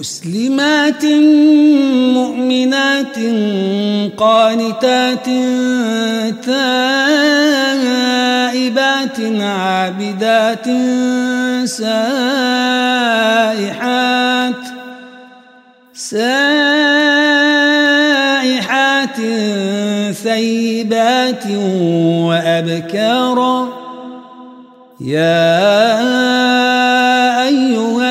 مسلمات مؤمنات قانتات تائبات عابدات سائحات سائحات ثيبات وأبكارا يا أيها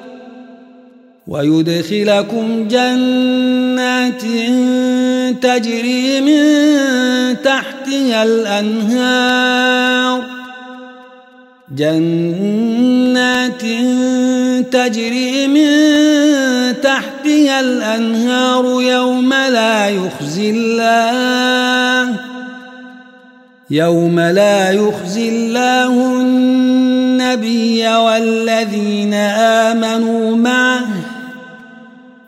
ويدخلكم جنات تجري من تحتها الأنهار. جنات تجري من تحتها الأنهار يوم لا يخزي الله يوم لا يخزي الله النبي والذين آمنوا معه.